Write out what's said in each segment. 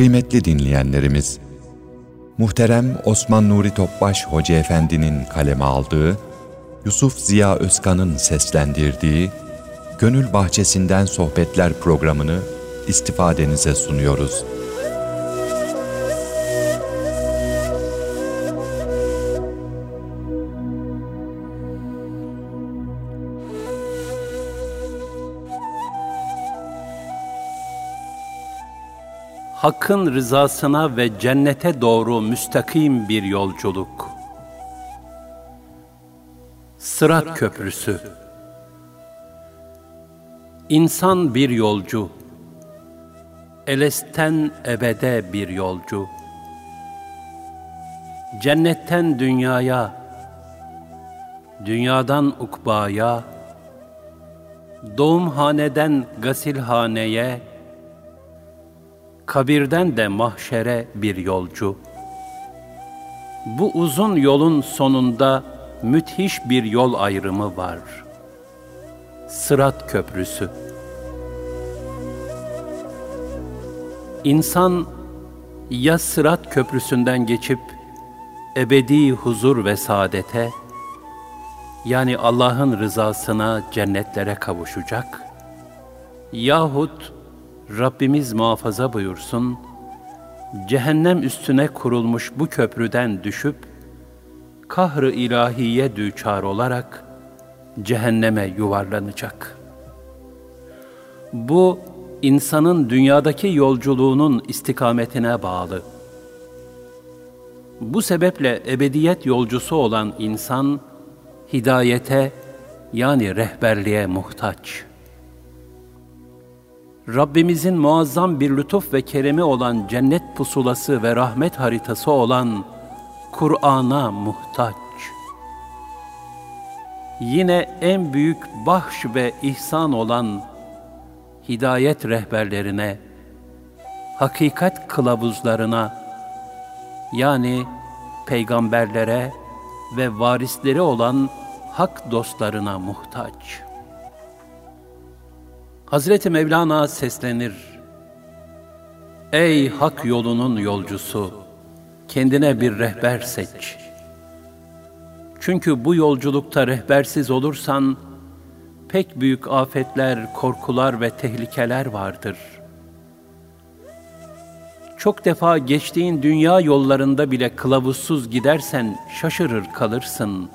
Kıymetli dinleyenlerimiz, muhterem Osman Nuri Topbaş Hoca Efendi'nin kaleme aldığı, Yusuf Ziya Özkan'ın seslendirdiği Gönül Bahçesinden Sohbetler programını istifadenize sunuyoruz. Hakkın rızasına ve cennete doğru müstakim bir yolculuk. Sırat Köprüsü İnsan bir yolcu, Elesten ebede bir yolcu. Cennetten dünyaya, dünyadan ukbaya, doğumhaneden gasilhaneye, kabirden de mahşere bir yolcu. Bu uzun yolun sonunda müthiş bir yol ayrımı var. Sırat Köprüsü. İnsan ya Sırat Köprüsünden geçip ebedi huzur ve saadete yani Allah'ın rızasına cennetlere kavuşacak yahut Rabbimiz muhafaza buyursun, cehennem üstüne kurulmuş bu köprüden düşüp, kahr-ı ilahiye düçar olarak cehenneme yuvarlanacak. Bu, insanın dünyadaki yolculuğunun istikametine bağlı. Bu sebeple ebediyet yolcusu olan insan, hidayete yani rehberliğe muhtaç.'' Rabbimizin muazzam bir lütuf ve keremi olan cennet pusulası ve rahmet haritası olan Kur'an'a muhtaç. Yine en büyük bahş ve ihsan olan hidayet rehberlerine, hakikat kılavuzlarına, yani peygamberlere ve varisleri olan hak dostlarına muhtaç.'' Hazreti Mevlana seslenir. Ey hak yolunun yolcusu, kendine bir rehber seç. Çünkü bu yolculukta rehbersiz olursan, pek büyük afetler, korkular ve tehlikeler vardır. Çok defa geçtiğin dünya yollarında bile kılavuzsuz gidersen şaşırır kalırsın.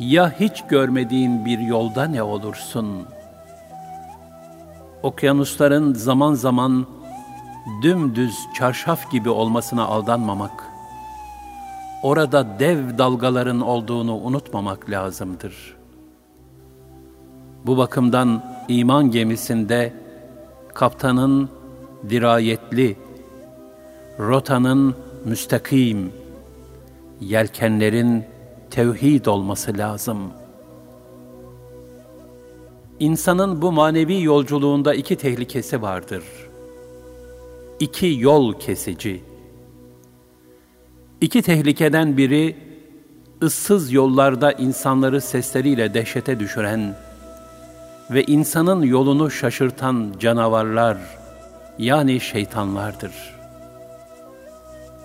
Ya hiç görmediğin bir yolda ne olursun?'' Okyanusların zaman zaman dümdüz çarşaf gibi olmasına aldanmamak, orada dev dalgaların olduğunu unutmamak lazımdır. Bu bakımdan iman gemisinde kaptanın dirayetli, rotanın müstakim, yelkenlerin tevhid olması lazım.'' İnsanın bu manevi yolculuğunda iki tehlikesi vardır. İki yol kesici. İki tehlikeden biri, ıssız yollarda insanları sesleriyle dehşete düşüren ve insanın yolunu şaşırtan canavarlar, yani şeytanlardır.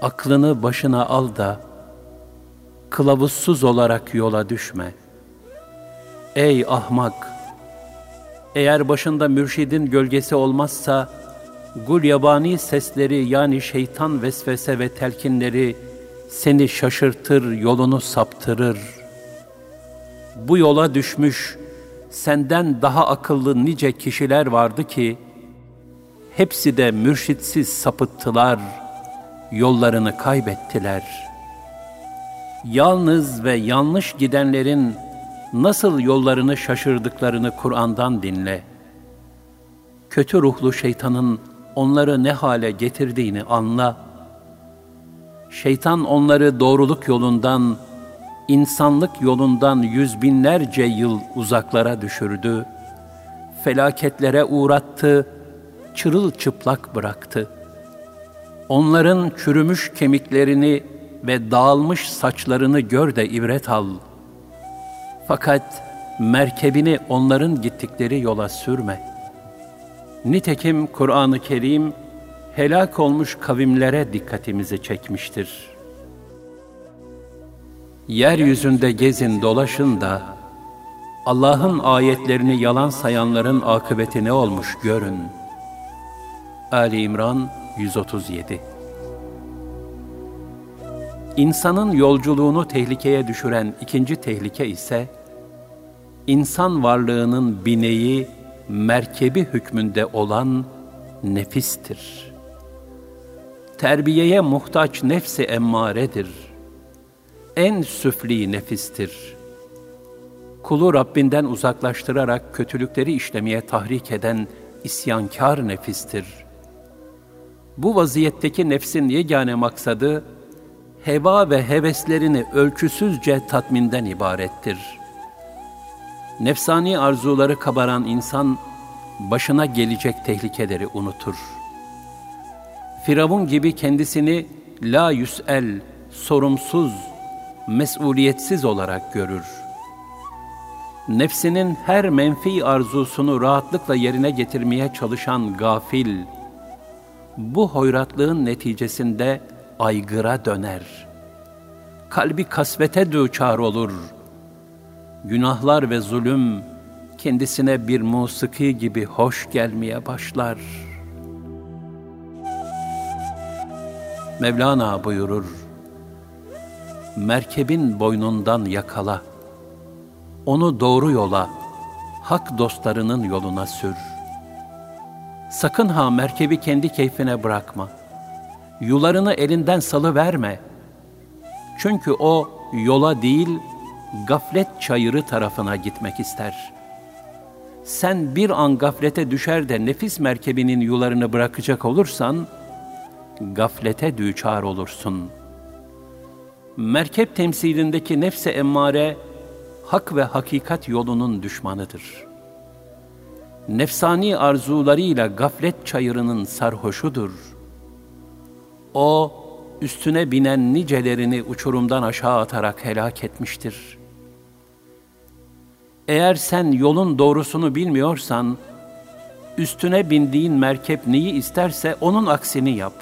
Aklını başına al da, kılavuzsuz olarak yola düşme. Ey ahmak! Eğer başında mürşidin gölgesi olmazsa, gul yabani sesleri yani şeytan vesvese ve telkinleri seni şaşırtır, yolunu saptırır. Bu yola düşmüş, senden daha akıllı nice kişiler vardı ki, hepsi de mürşitsiz sapıttılar, yollarını kaybettiler. Yalnız ve yanlış gidenlerin nasıl yollarını şaşırdıklarını Kur'an'dan dinle. Kötü ruhlu şeytanın onları ne hale getirdiğini anla. Şeytan onları doğruluk yolundan, insanlık yolundan yüz binlerce yıl uzaklara düşürdü. Felaketlere uğrattı, çırılçıplak bıraktı. Onların çürümüş kemiklerini ve dağılmış saçlarını gör de ibret al.'' Fakat merkebini onların gittikleri yola sürme. Nitekim Kur'an-ı Kerim helak olmuş kavimlere dikkatimizi çekmiştir. Yeryüzünde gezin dolaşın da Allah'ın ayetlerini yalan sayanların akıbeti ne olmuş görün. Ali İmran 137 İnsanın yolculuğunu tehlikeye düşüren ikinci tehlike ise, insan varlığının bineği, merkebi hükmünde olan nefistir. Terbiyeye muhtaç nefsi emmaredir. En süfli nefistir. Kulu Rabbinden uzaklaştırarak kötülükleri işlemeye tahrik eden isyankar nefistir. Bu vaziyetteki nefsin yegane maksadı, heva ve heveslerini ölçüsüzce tatminden ibarettir. Nefsani arzuları kabaran insan, başına gelecek tehlikeleri unutur. Firavun gibi kendisini la yüsel, sorumsuz, mesuliyetsiz olarak görür. Nefsinin her menfi arzusunu rahatlıkla yerine getirmeye çalışan gafil, bu hoyratlığın neticesinde aygıra döner. Kalbi kasvete düçar olur. Günahlar ve zulüm kendisine bir musiki gibi hoş gelmeye başlar. Mevlana buyurur, Merkebin boynundan yakala, onu doğru yola, hak dostlarının yoluna sür. Sakın ha merkebi kendi keyfine bırakma.'' yularını elinden salı verme. Çünkü o yola değil, gaflet çayırı tarafına gitmek ister. Sen bir an gaflete düşer de nefis merkebinin yularını bırakacak olursan, gaflete düçar olursun. Merkep temsilindeki nefse emmare, hak ve hakikat yolunun düşmanıdır. Nefsani arzularıyla gaflet çayırının sarhoşudur.'' O, üstüne binen nicelerini uçurumdan aşağı atarak helak etmiştir. Eğer sen yolun doğrusunu bilmiyorsan, üstüne bindiğin merkep neyi isterse onun aksini yap.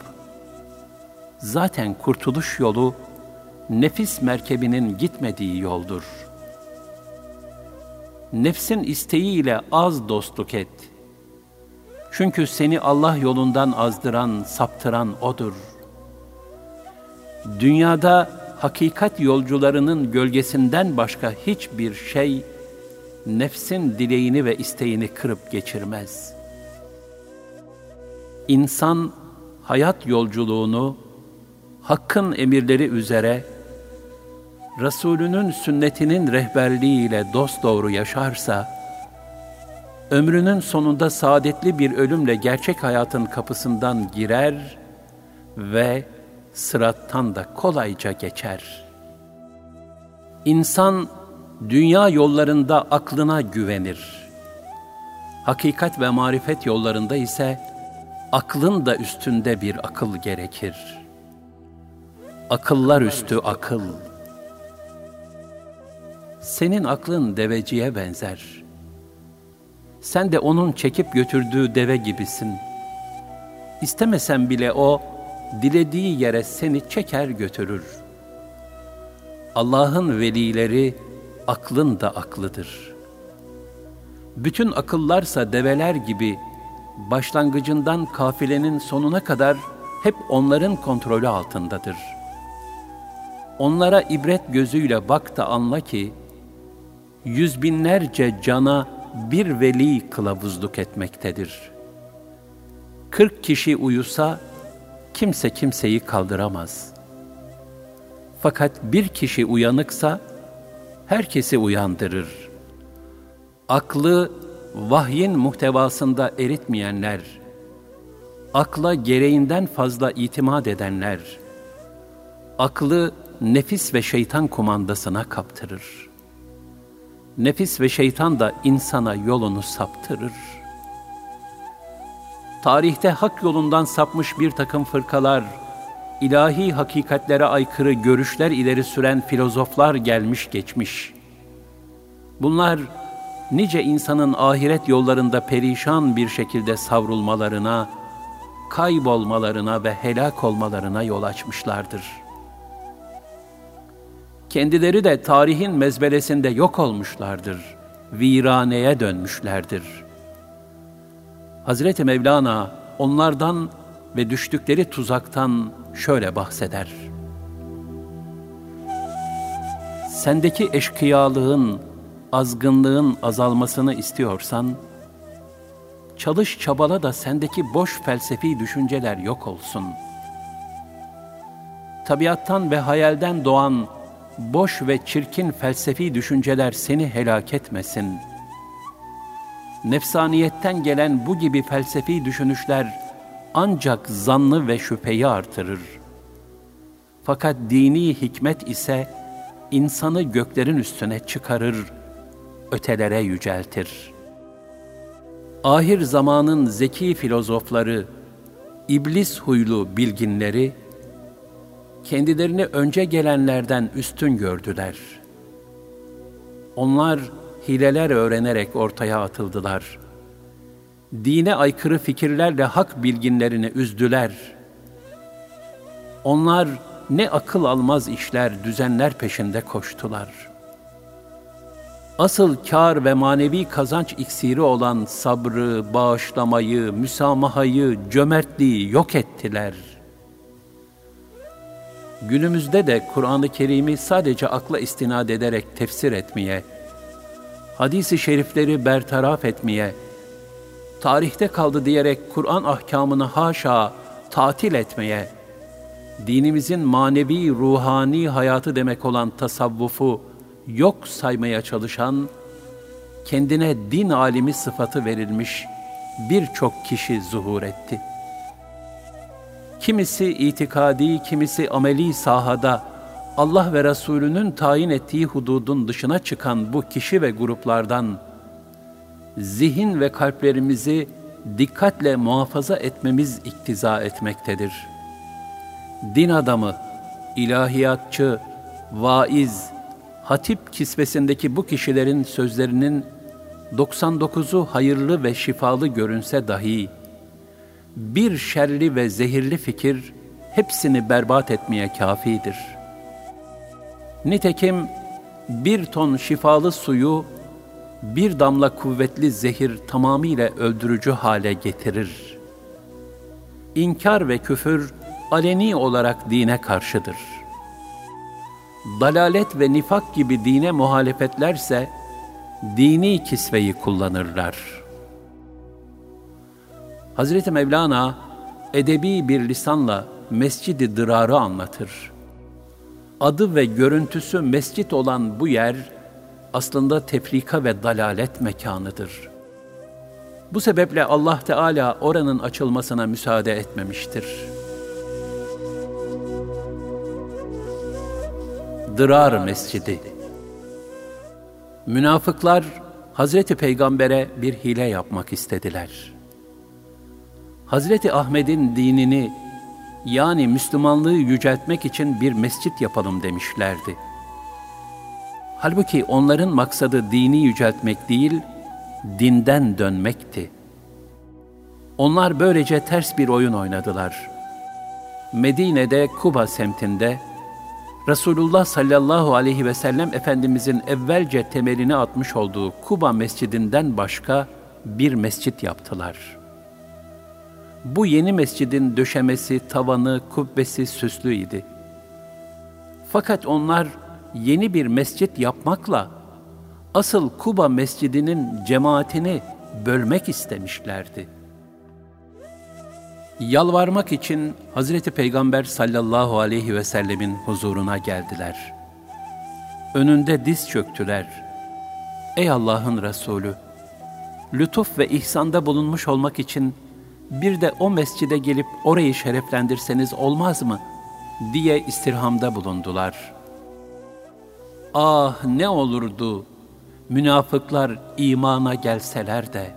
Zaten kurtuluş yolu, nefis merkebinin gitmediği yoldur. Nefsin isteğiyle az dostluk et. Çünkü seni Allah yolundan azdıran, saptıran O'dur.'' Dünyada hakikat yolcularının gölgesinden başka hiçbir şey nefsin dileğini ve isteğini kırıp geçirmez. İnsan hayat yolculuğunu hakkın emirleri üzere Resulünün sünnetinin rehberliğiyle dosdoğru yaşarsa, ömrünün sonunda saadetli bir ölümle gerçek hayatın kapısından girer ve sırattan da kolayca geçer. İnsan dünya yollarında aklına güvenir. Hakikat ve marifet yollarında ise aklın da üstünde bir akıl gerekir. Akıllar üstü akıl. Senin aklın deveciye benzer. Sen de onun çekip götürdüğü deve gibisin. İstemesen bile o, dilediği yere seni çeker götürür. Allah'ın velileri aklın da aklıdır. Bütün akıllarsa develer gibi başlangıcından kafilenin sonuna kadar hep onların kontrolü altındadır. Onlara ibret gözüyle bak da anla ki, yüz binlerce cana bir veli kılavuzluk etmektedir. Kırk kişi uyusa, kimse kimseyi kaldıramaz. Fakat bir kişi uyanıksa herkesi uyandırır. Aklı vahyin muhtevasında eritmeyenler, akla gereğinden fazla itimat edenler, aklı nefis ve şeytan kumandasına kaptırır. Nefis ve şeytan da insana yolunu saptırır.'' tarihte hak yolundan sapmış bir takım fırkalar, ilahi hakikatlere aykırı görüşler ileri süren filozoflar gelmiş geçmiş. Bunlar nice insanın ahiret yollarında perişan bir şekilde savrulmalarına, kaybolmalarına ve helak olmalarına yol açmışlardır. Kendileri de tarihin mezbelesinde yok olmuşlardır, viraneye dönmüşlerdir. Hazreti Mevlana onlardan ve düştükleri tuzaktan şöyle bahseder. Sendeki eşkıyalığın, azgınlığın azalmasını istiyorsan, çalış çabala da sendeki boş felsefi düşünceler yok olsun. Tabiattan ve hayalden doğan boş ve çirkin felsefi düşünceler seni helak etmesin. Nefsaniyetten gelen bu gibi felsefi düşünüşler ancak zannı ve şüpheyi artırır. Fakat dini hikmet ise insanı göklerin üstüne çıkarır, ötelere yüceltir. Ahir zamanın zeki filozofları, iblis huylu bilginleri, kendilerini önce gelenlerden üstün gördüler. Onlar hileler öğrenerek ortaya atıldılar. Dine aykırı fikirlerle hak bilginlerini üzdüler. Onlar ne akıl almaz işler, düzenler peşinde koştular. Asıl kar ve manevi kazanç iksiri olan sabrı, bağışlamayı, müsamahayı, cömertliği yok ettiler.'' Günümüzde de Kur'an-ı Kerim'i sadece akla istinad ederek tefsir etmeye, hadisi şerifleri bertaraf etmeye, tarihte kaldı diyerek Kur'an ahkamını haşa tatil etmeye, dinimizin manevi, ruhani hayatı demek olan tasavvufu yok saymaya çalışan, kendine din alimi sıfatı verilmiş birçok kişi zuhur etti.'' kimisi itikadi, kimisi ameli sahada Allah ve Resulünün tayin ettiği hududun dışına çıkan bu kişi ve gruplardan zihin ve kalplerimizi dikkatle muhafaza etmemiz iktiza etmektedir. Din adamı, ilahiyatçı, vaiz, hatip kisvesindeki bu kişilerin sözlerinin 99'u hayırlı ve şifalı görünse dahi, bir şerli ve zehirli fikir hepsini berbat etmeye kafidir. Nitekim bir ton şifalı suyu bir damla kuvvetli zehir tamamıyla öldürücü hale getirir. İnkar ve küfür aleni olarak dine karşıdır. Dalalet ve nifak gibi dine muhalefetlerse dini kisveyi kullanırlar.'' Hazreti Mevlana edebi bir lisanla Mescid-i Dırar'ı anlatır. Adı ve görüntüsü mescit olan bu yer aslında tefrika ve dalalet mekanıdır. Bu sebeple Allah Teala oranın açılmasına müsaade etmemiştir. Dırar Mescidi Münafıklar Hazreti Peygamber'e bir hile yapmak istediler.'' Hazreti Ahmet'in dinini yani Müslümanlığı yüceltmek için bir mescit yapalım demişlerdi. Halbuki onların maksadı dini yüceltmek değil, dinden dönmekti. Onlar böylece ters bir oyun oynadılar. Medine'de Kuba semtinde Resulullah sallallahu aleyhi ve sellem Efendimizin evvelce temelini atmış olduğu Kuba mescidinden başka bir mescit yaptılar.'' Bu yeni mescidin döşemesi, tavanı, kubbesi süslüydi. Fakat onlar yeni bir mescit yapmakla asıl Kuba mescidinin cemaatini bölmek istemişlerdi. Yalvarmak için Hazreti Peygamber sallallahu aleyhi ve sellemin huzuruna geldiler. Önünde diz çöktüler. Ey Allah'ın Resulü! Lütuf ve ihsanda bulunmuş olmak için bir de o mescide gelip orayı şereflendirseniz olmaz mı? diye istirhamda bulundular. Ah ne olurdu münafıklar imana gelseler de,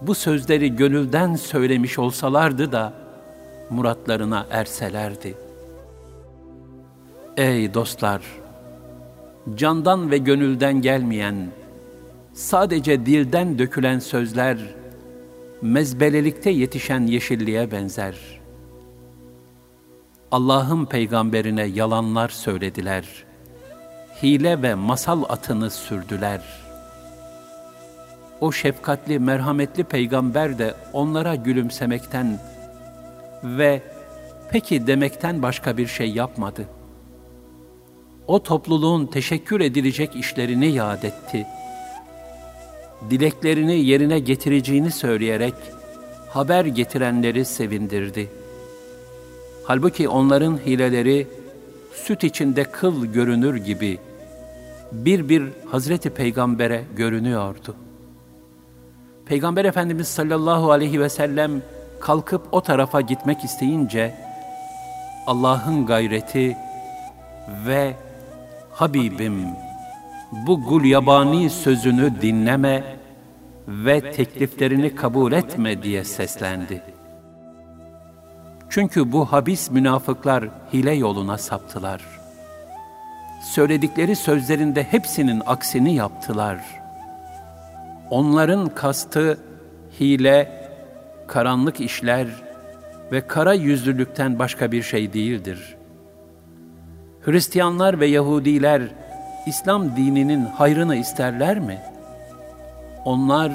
bu sözleri gönülden söylemiş olsalardı da, muratlarına erselerdi. Ey dostlar! Candan ve gönülden gelmeyen, sadece dilden dökülen sözler, mezbelelikte yetişen yeşilliğe benzer. Allah'ın peygamberine yalanlar söylediler. Hile ve masal atını sürdüler. O şefkatli, merhametli peygamber de onlara gülümsemekten ve peki demekten başka bir şey yapmadı. O topluluğun teşekkür edilecek işlerini yad etti. Dileklerini yerine getireceğini söyleyerek haber getirenleri sevindirdi. Halbuki onların hileleri süt içinde kıl görünür gibi bir bir Hazreti Peygamber'e görünüyordu. Peygamber Efendimiz sallallahu aleyhi ve sellem kalkıp o tarafa gitmek isteyince Allah'ın gayreti ve Habibim bu gul yabani sözünü dinleme ve tekliflerini kabul etme diye seslendi. Çünkü bu habis münafıklar hile yoluna saptılar. Söyledikleri sözlerinde hepsinin aksini yaptılar. Onların kastı hile, karanlık işler ve kara yüzlülükten başka bir şey değildir. Hristiyanlar ve Yahudiler İslam dininin hayrını isterler mi? Onlar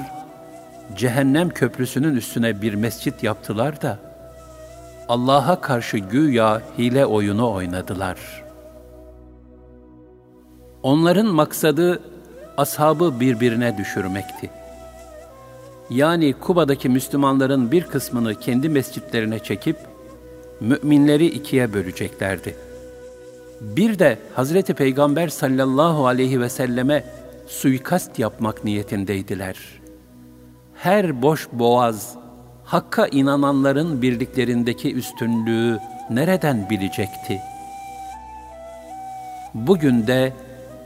cehennem köprüsünün üstüne bir mescit yaptılar da Allah'a karşı güya hile oyunu oynadılar. Onların maksadı ashabı birbirine düşürmekti. Yani Kuba'daki Müslümanların bir kısmını kendi mescitlerine çekip müminleri ikiye böleceklerdi. Bir de Hazreti Peygamber sallallahu aleyhi ve selleme suikast yapmak niyetindeydiler. Her boş boğaz, Hakka inananların birliklerindeki üstünlüğü nereden bilecekti? Bugün de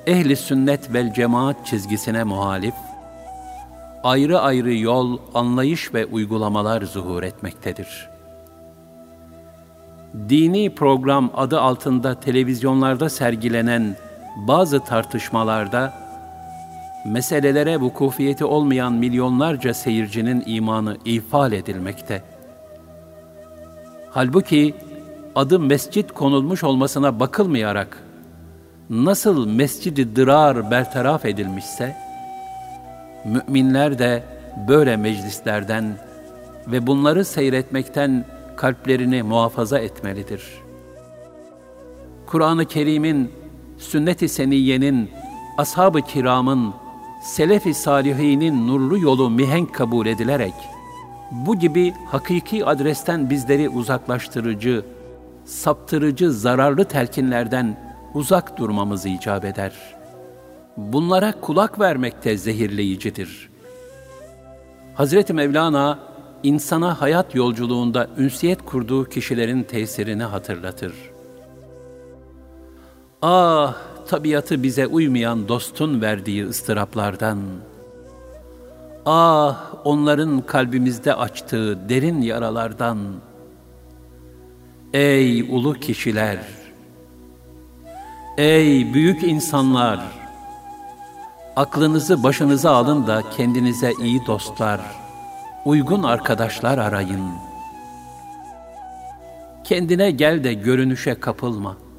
ehli sünnet vel cemaat çizgisine muhalif, ayrı ayrı yol, anlayış ve uygulamalar zuhur etmektedir. Dini program adı altında televizyonlarda sergilenen bazı tartışmalarda, meselelere vukufiyeti olmayan milyonlarca seyircinin imanı ifade edilmekte. Halbuki adı mescit konulmuş olmasına bakılmayarak nasıl mescidi dırar bertaraf edilmişse, müminler de böyle meclislerden ve bunları seyretmekten kalplerini muhafaza etmelidir. Kur'an-ı Kerim'in, sünnet-i seniyyenin, ashab-ı kiramın, selef-i salihinin nurlu yolu mihenk kabul edilerek, bu gibi hakiki adresten bizleri uzaklaştırıcı, saptırıcı, zararlı telkinlerden uzak durmamız icap eder. Bunlara kulak vermekte zehirleyicidir. Hazreti Mevlana, insana hayat yolculuğunda ünsiyet kurduğu kişilerin tesirini hatırlatır. Ah, tabiatı bize uymayan dostun verdiği ıstıraplardan, ah onların kalbimizde açtığı derin yaralardan, ey ulu kişiler, ey büyük insanlar, aklınızı başınıza alın da kendinize iyi dostlar, uygun arkadaşlar arayın. Kendine gel de görünüşe kapılma.''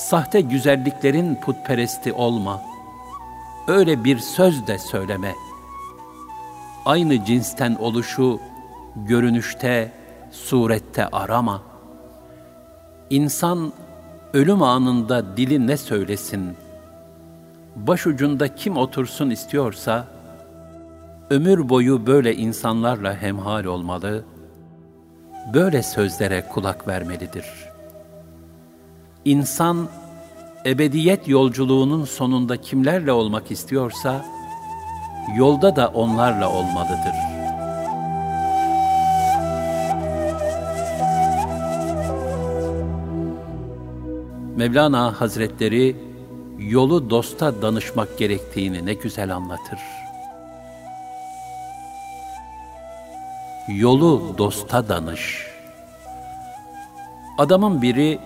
sahte güzelliklerin putperesti olma. Öyle bir söz de söyleme. Aynı cinsten oluşu görünüşte, surette arama. İnsan ölüm anında dili ne söylesin? Başucunda kim otursun istiyorsa, ömür boyu böyle insanlarla hemhal olmalı, böyle sözlere kulak vermelidir.'' İnsan ebediyet yolculuğunun sonunda kimlerle olmak istiyorsa, yolda da onlarla olmalıdır. Mevlana Hazretleri yolu dosta danışmak gerektiğini ne güzel anlatır. Yolu dosta danış. Adamın biri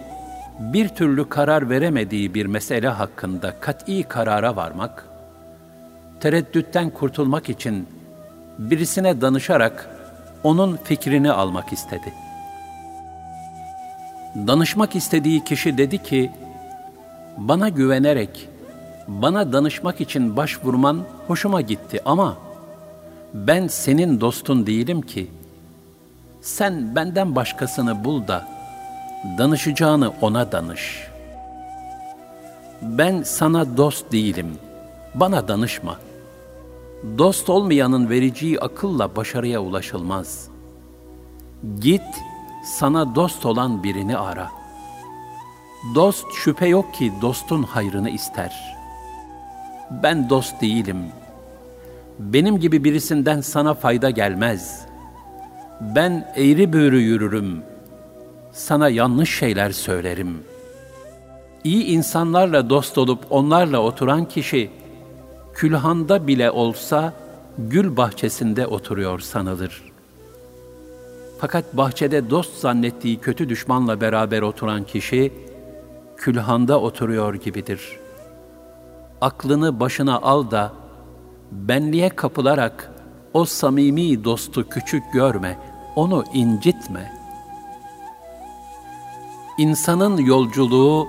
bir türlü karar veremediği bir mesele hakkında kat'i karara varmak, tereddütten kurtulmak için birisine danışarak onun fikrini almak istedi. Danışmak istediği kişi dedi ki, bana güvenerek, bana danışmak için başvurman hoşuma gitti ama ben senin dostun değilim ki. Sen benden başkasını bul da danışacağını ona danış. Ben sana dost değilim. Bana danışma. Dost olmayanın vereceği akılla başarıya ulaşılmaz. Git, sana dost olan birini ara. Dost şüphe yok ki dostun hayrını ister. Ben dost değilim. Benim gibi birisinden sana fayda gelmez. Ben eğri büğrü yürürüm. Sana yanlış şeyler söylerim. İyi insanlarla dost olup onlarla oturan kişi, külhanda bile olsa gül bahçesinde oturuyor sanılır.'' Fakat bahçede dost zannettiği kötü düşmanla beraber oturan kişi, külhanda oturuyor gibidir. Aklını başına al da, benliğe kapılarak o samimi dostu küçük görme, onu incitme. İnsanın yolculuğu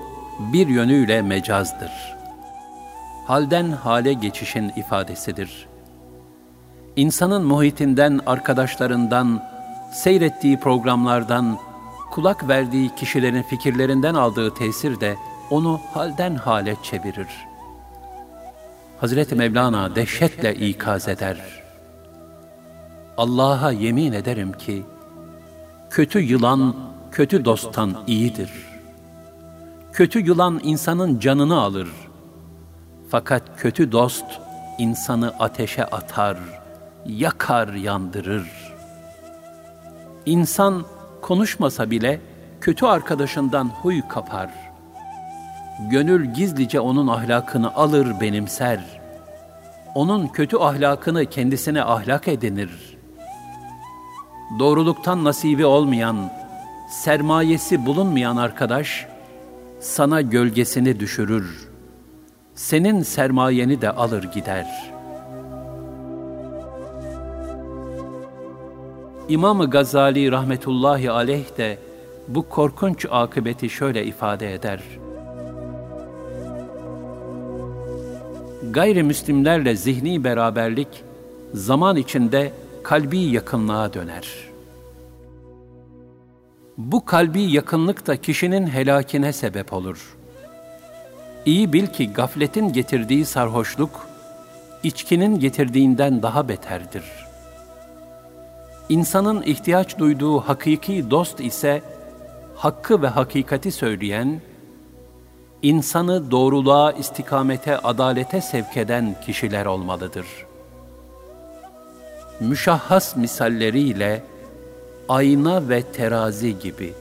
bir yönüyle mecazdır. Halden hale geçişin ifadesidir. İnsanın muhitinden, arkadaşlarından, seyrettiği programlardan, kulak verdiği kişilerin fikirlerinden aldığı tesir de onu halden hale çevirir. Hazreti Mevlana dehşetle ikaz eder. Allah'a yemin ederim ki, kötü yılan kötü dosttan iyidir. Kötü yılan insanın canını alır. Fakat kötü dost insanı ateşe atar, yakar, yandırır.'' İnsan konuşmasa bile kötü arkadaşından huy kapar. Gönül gizlice onun ahlakını alır benimser. Onun kötü ahlakını kendisine ahlak edinir. Doğruluktan nasibi olmayan, sermayesi bulunmayan arkadaş, sana gölgesini düşürür. Senin sermayeni de alır gider.'' İmam Gazali rahmetullahi aleyh de bu korkunç akıbeti şöyle ifade eder. Gayrimüslimlerle zihni beraberlik zaman içinde kalbi yakınlığa döner. Bu kalbi yakınlık da kişinin helakine sebep olur. İyi bil ki gafletin getirdiği sarhoşluk, içkinin getirdiğinden daha beterdir.'' İnsanın ihtiyaç duyduğu hakiki dost ise hakkı ve hakikati söyleyen, insanı doğruluğa, istikamete, adalete sevk eden kişiler olmalıdır. Müşahhas misalleriyle ayna ve terazi gibi.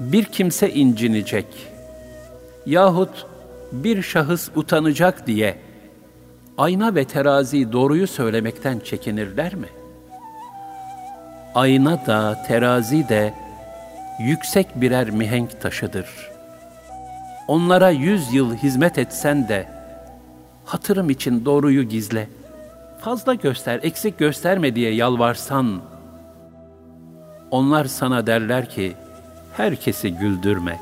Bir kimse incinecek yahut bir şahıs utanacak diye ayna ve terazi doğruyu söylemekten çekinirler mi? Ayna da terazi de yüksek birer mihenk taşıdır. Onlara yüz yıl hizmet etsen de hatırım için doğruyu gizle. Fazla göster, eksik gösterme diye yalvarsan, onlar sana derler ki, herkesi güldürme.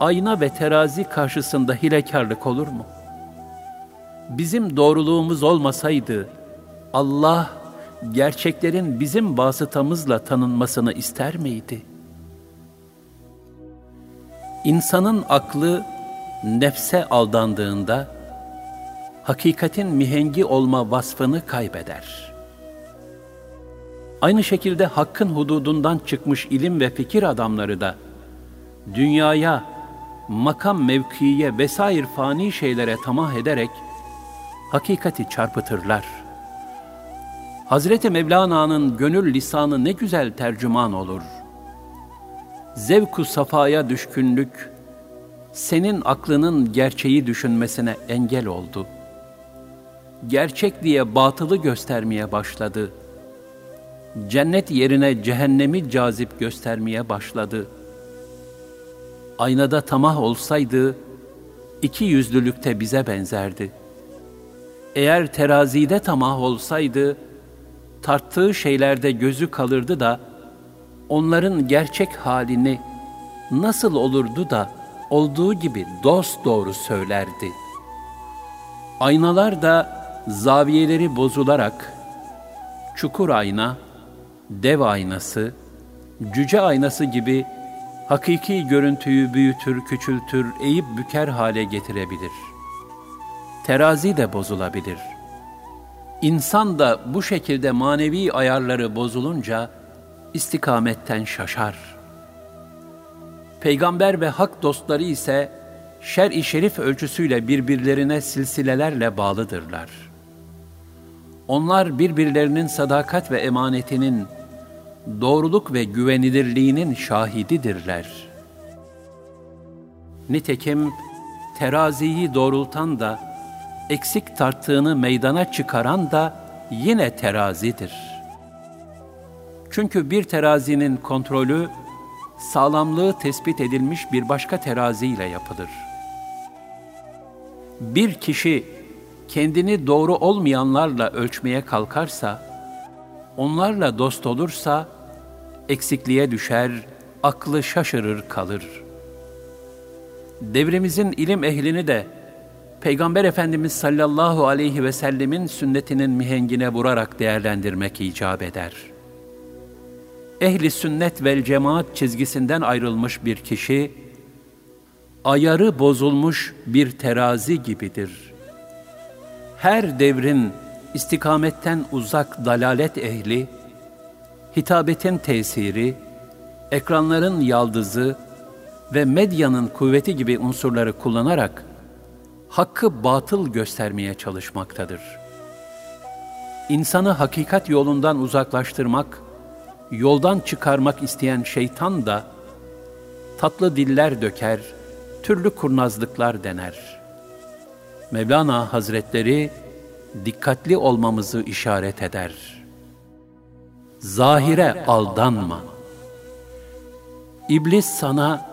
Ayna ve terazi karşısında hilekarlık olur mu?'' Bizim doğruluğumuz olmasaydı Allah gerçeklerin bizim vasıtamızla tanınmasını ister miydi? İnsanın aklı nefse aldandığında hakikatin mihengi olma vasfını kaybeder. Aynı şekilde hakkın hududundan çıkmış ilim ve fikir adamları da dünyaya, makam mevkiye vesaire fani şeylere tamah ederek hakikati çarpıtırlar. Hazreti Mevlana'nın gönül lisanı ne güzel tercüman olur. Zevku safaya düşkünlük, senin aklının gerçeği düşünmesine engel oldu. Gerçek diye batılı göstermeye başladı. Cennet yerine cehennemi cazip göstermeye başladı. Aynada tamah olsaydı, iki yüzlülükte bize benzerdi.'' Eğer terazide tamah olsaydı, tarttığı şeylerde gözü kalırdı da, onların gerçek halini nasıl olurdu da, olduğu gibi dost doğru söylerdi. Aynalar da zaviyeleri bozularak, çukur ayna, dev aynası, cüce aynası gibi hakiki görüntüyü büyütür, küçültür, eğip büker hale getirebilir. Terazi de bozulabilir. İnsan da bu şekilde manevi ayarları bozulunca istikametten şaşar. Peygamber ve hak dostları ise şer-i şerif ölçüsüyle birbirlerine silsilelerle bağlıdırlar. Onlar birbirlerinin sadakat ve emanetinin doğruluk ve güvenilirliğinin şahididirler. Nitekim teraziyi doğrultan da, eksik tarttığını meydana çıkaran da yine terazidir. Çünkü bir terazinin kontrolü, sağlamlığı tespit edilmiş bir başka terazi ile yapılır. Bir kişi kendini doğru olmayanlarla ölçmeye kalkarsa, onlarla dost olursa, eksikliğe düşer, aklı şaşırır kalır. Devrimizin ilim ehlini de Peygamber Efendimiz sallallahu aleyhi ve sellemin sünnetinin mihengine vurarak değerlendirmek icap eder. Ehli sünnet vel cemaat çizgisinden ayrılmış bir kişi, ayarı bozulmuş bir terazi gibidir. Her devrin istikametten uzak dalalet ehli, hitabetin tesiri, ekranların yaldızı ve medyanın kuvveti gibi unsurları kullanarak hakkı batıl göstermeye çalışmaktadır. İnsanı hakikat yolundan uzaklaştırmak, yoldan çıkarmak isteyen şeytan da tatlı diller döker, türlü kurnazlıklar dener. Mevlana Hazretleri dikkatli olmamızı işaret eder.'' zahire aldanma. İblis sana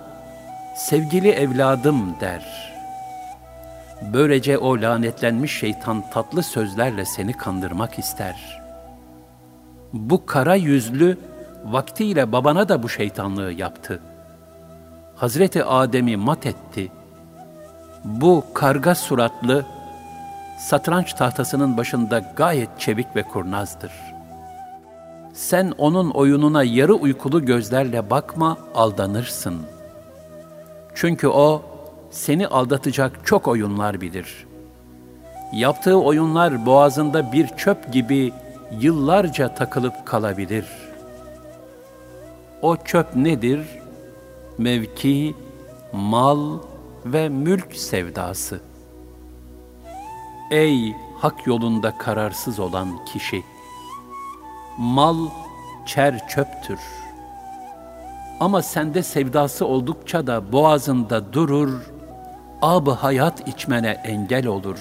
sevgili evladım der. Böylece o lanetlenmiş şeytan tatlı sözlerle seni kandırmak ister. Bu kara yüzlü vaktiyle babana da bu şeytanlığı yaptı. Hazreti Adem'i mat etti. Bu karga suratlı satranç tahtasının başında gayet çevik ve kurnazdır.'' Sen onun oyununa yarı uykulu gözlerle bakma, aldanırsın. Çünkü o, seni aldatacak çok oyunlar bilir. Yaptığı oyunlar boğazında bir çöp gibi yıllarca takılıp kalabilir. O çöp nedir? Mevki, mal ve mülk sevdası. Ey hak yolunda kararsız olan kişi! mal çer çöptür. Ama sende sevdası oldukça da boğazında durur, ab hayat içmene engel olur.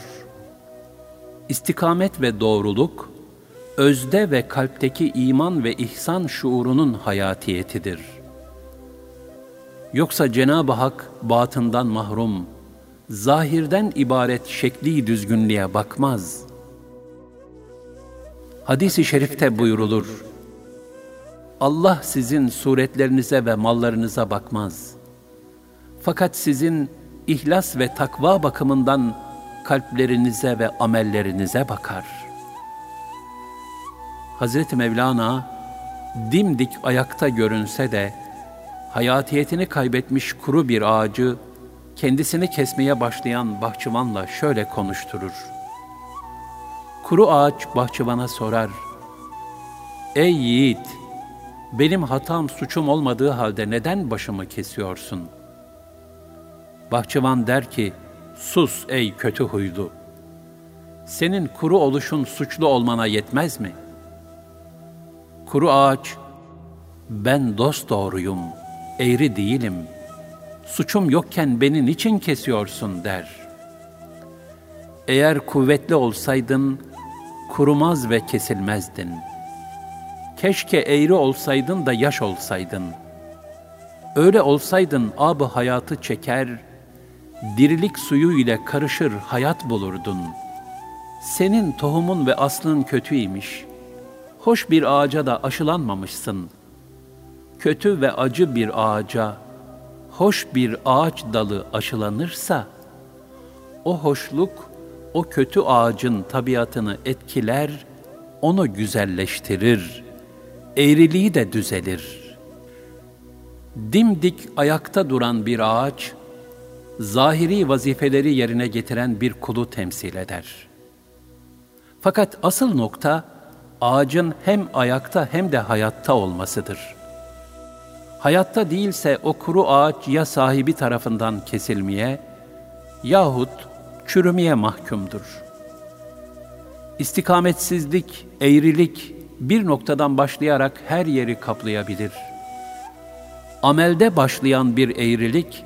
İstikamet ve doğruluk, özde ve kalpteki iman ve ihsan şuurunun hayatiyetidir. Yoksa Cenab-ı Hak batından mahrum, zahirden ibaret şekli düzgünlüğe bakmaz.'' Hadis-i şerifte buyurulur. Allah sizin suretlerinize ve mallarınıza bakmaz. Fakat sizin ihlas ve takva bakımından kalplerinize ve amellerinize bakar. Hazreti Mevlana dimdik ayakta görünse de hayatiyetini kaybetmiş kuru bir ağacı kendisini kesmeye başlayan bahçıvanla şöyle konuşturur. Kuru ağaç bahçıvana sorar. Ey yiğit! Benim hatam suçum olmadığı halde neden başımı kesiyorsun? Bahçıvan der ki, sus ey kötü huylu! Senin kuru oluşun suçlu olmana yetmez mi? Kuru ağaç, ben dost doğruyum, eğri değilim. Suçum yokken beni niçin kesiyorsun der. Eğer kuvvetli olsaydın, kurumaz ve kesilmezdin. Keşke eğri olsaydın da yaş olsaydın. Öyle olsaydın ab hayatı çeker, dirilik suyu ile karışır hayat bulurdun. senin tohumun ve aslın kötüymiş. Hoş bir ağaca da aşılanmamışsın. Kötü ve acı bir ağaca, hoş bir ağaç dalı aşılanırsa, o hoşluk, o kötü ağacın tabiatını etkiler, onu güzelleştirir, eğriliği de düzelir. Dimdik ayakta duran bir ağaç, zahiri vazifeleri yerine getiren bir kulu temsil eder. Fakat asıl nokta, ağacın hem ayakta hem de hayatta olmasıdır. Hayatta değilse o kuru ağaç ya sahibi tarafından kesilmeye yahut çürümeye mahkumdur. İstikametsizlik, eğrilik bir noktadan başlayarak her yeri kaplayabilir. Amelde başlayan bir eğrilik,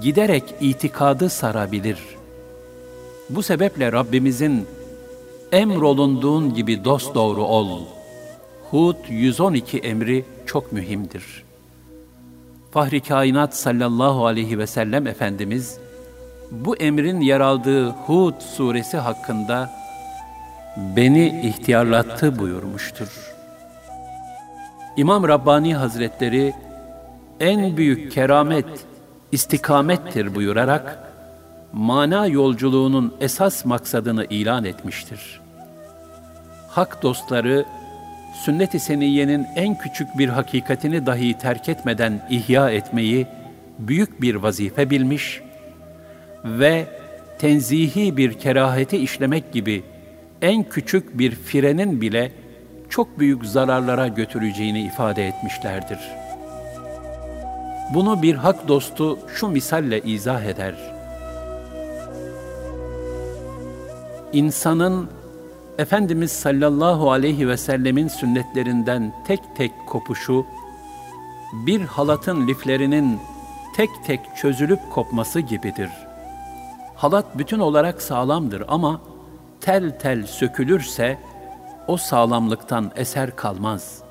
giderek itikadı sarabilir. Bu sebeple Rabbimizin emrolunduğun gibi dost doğru ol. Hud 112 emri çok mühimdir. Fahri Kainat sallallahu aleyhi ve sellem Efendimiz bu emrin yer aldığı Hud suresi hakkında beni ihtiyarlattı buyurmuştur. İmam Rabbani Hazretleri en büyük keramet istikamettir buyurarak mana yolculuğunun esas maksadını ilan etmiştir. Hak dostları sünnet-i seniyenin en küçük bir hakikatini dahi terk etmeden ihya etmeyi büyük bir vazife bilmiş ve tenzihi bir keraheti işlemek gibi en küçük bir frenin bile çok büyük zararlara götüreceğini ifade etmişlerdir. Bunu bir hak dostu şu misalle izah eder. İnsanın Efendimiz sallallahu aleyhi ve sellemin sünnetlerinden tek tek kopuşu, bir halatın liflerinin tek tek çözülüp kopması gibidir. Halat bütün olarak sağlamdır ama tel tel sökülürse o sağlamlıktan eser kalmaz.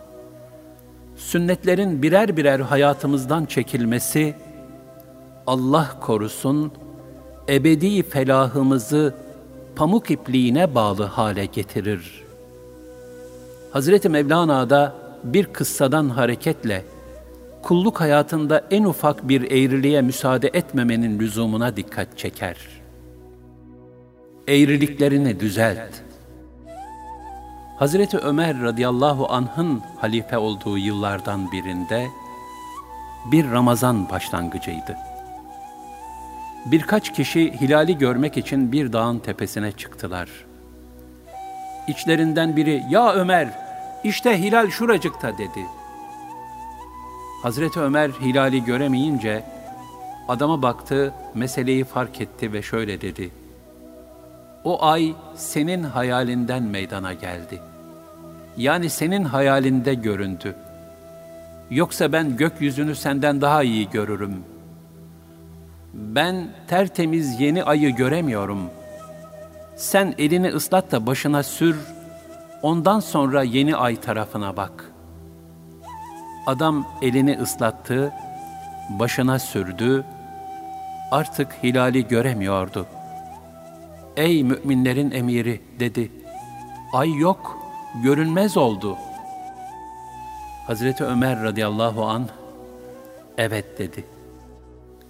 Sünnetlerin birer birer hayatımızdan çekilmesi, Allah korusun, ebedi felahımızı pamuk ipliğine bağlı hale getirir. Hazreti Mevlana'da bir kıssadan hareketle kulluk hayatında en ufak bir eğriliğe müsaade etmemenin lüzumuna dikkat çeker. Eğriliklerini düzelt. Hazreti Ömer radıyallahu anh'ın halife olduğu yıllardan birinde bir Ramazan başlangıcıydı birkaç kişi hilali görmek için bir dağın tepesine çıktılar. İçlerinden biri, ''Ya Ömer, işte hilal şuracıkta.'' dedi. Hazreti Ömer hilali göremeyince adama baktı, meseleyi fark etti ve şöyle dedi. O ay senin hayalinden meydana geldi. Yani senin hayalinde göründü. Yoksa ben gökyüzünü senden daha iyi görürüm.'' ben tertemiz yeni ayı göremiyorum. Sen elini ıslat da başına sür, ondan sonra yeni ay tarafına bak. Adam elini ıslattı, başına sürdü, artık hilali göremiyordu. Ey müminlerin emiri dedi, ay yok, görünmez oldu. Hazreti Ömer radıyallahu an evet dedi.''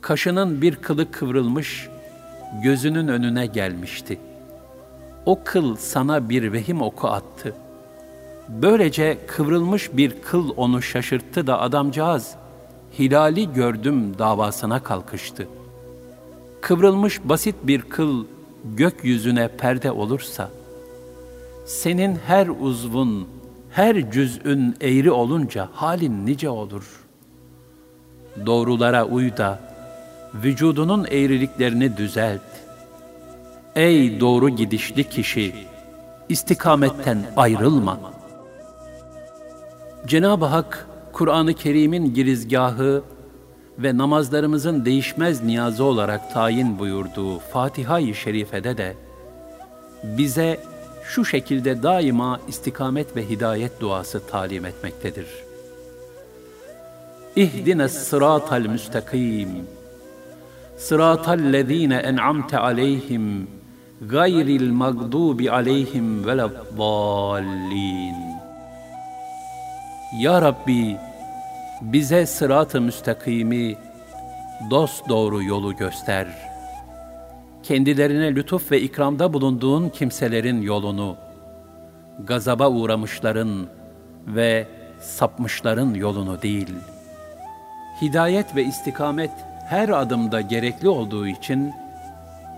kaşının bir kılı kıvrılmış, gözünün önüne gelmişti. O kıl sana bir vehim oku attı. Böylece kıvrılmış bir kıl onu şaşırttı da adamcağız, hilali gördüm davasına kalkıştı. Kıvrılmış basit bir kıl gökyüzüne perde olursa, senin her uzvun, her cüz'ün eğri olunca halin nice olur. Doğrulara uy da, vücudunun eğriliklerini düzelt. Ey doğru gidişli kişi, istikametten ayrılma. Cenab-ı Hak, Kur'an-ı Kerim'in girizgahı ve namazlarımızın değişmez niyazı olarak tayin buyurduğu Fatiha-i Şerife'de de bize şu şekilde daima istikamet ve hidayet duası talim etmektedir. İhdine sıratal müstakim sıratal lezine en'amte aleyhim gayril magdubi aleyhim veleddallin Ya Rabbi bize sırat-ı müstakimi, dost doğru yolu göster. Kendilerine lütuf ve ikramda bulunduğun kimselerin yolunu, gazaba uğramışların ve sapmışların yolunu değil. Hidayet ve istikamet her adımda gerekli olduğu için,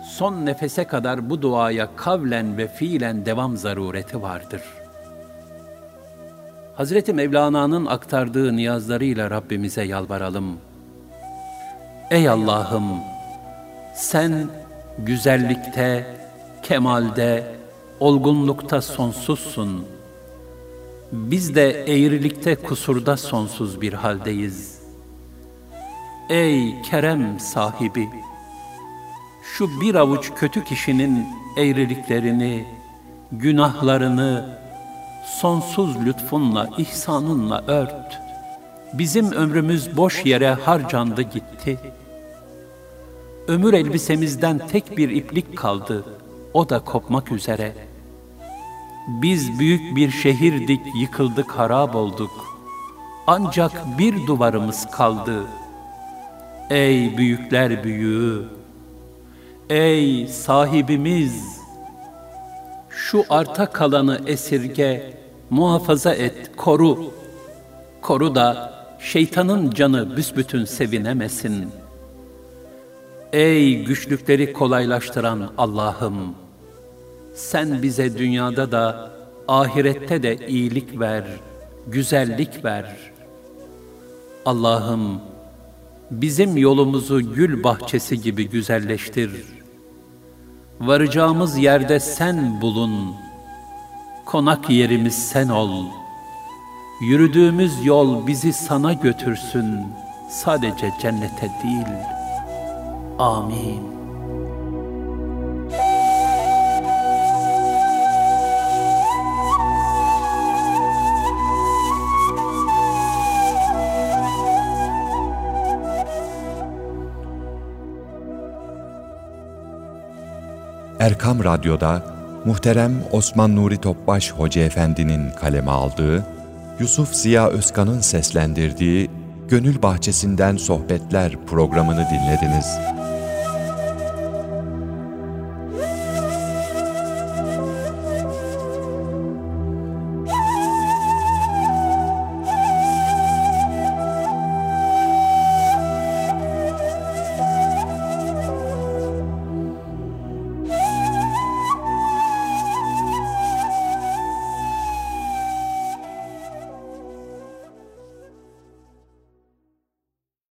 son nefese kadar bu duaya kavlen ve fiilen devam zarureti vardır. Hazreti Mevlana'nın aktardığı niyazlarıyla Rabbimize yalvaralım. Ey Allah'ım! Sen güzellikte, kemalde, olgunlukta sonsuzsun. Biz de eğrilikte, kusurda sonsuz bir haldeyiz. Ey kerem sahibi! şu bir avuç kötü kişinin eğriliklerini, günahlarını sonsuz lütfunla, ihsanınla ört. Bizim ömrümüz boş yere harcandı gitti. Ömür elbisemizden tek bir iplik kaldı, o da kopmak üzere. Biz büyük bir şehirdik, yıkıldık, harap olduk. Ancak bir duvarımız kaldı. Ey büyükler büyüğü, Ey sahibimiz! Şu arta kalanı esirge, muhafaza et, koru. Koru da şeytanın canı büsbütün sevinemesin. Ey güçlükleri kolaylaştıran Allah'ım! Sen bize dünyada da, ahirette de iyilik ver, güzellik ver. Allah'ım, bizim yolumuzu gül bahçesi gibi güzelleştir.'' Varacağımız yerde sen bulun. Konak yerimiz sen ol. Yürüdüğümüz yol bizi sana götürsün. Sadece cennete değil. Amin. Erkam Radyo'da muhterem Osman Nuri Topbaş Hoca Efendi'nin kaleme aldığı, Yusuf Ziya Özkan'ın seslendirdiği Gönül Bahçesinden Sohbetler programını dinlediniz.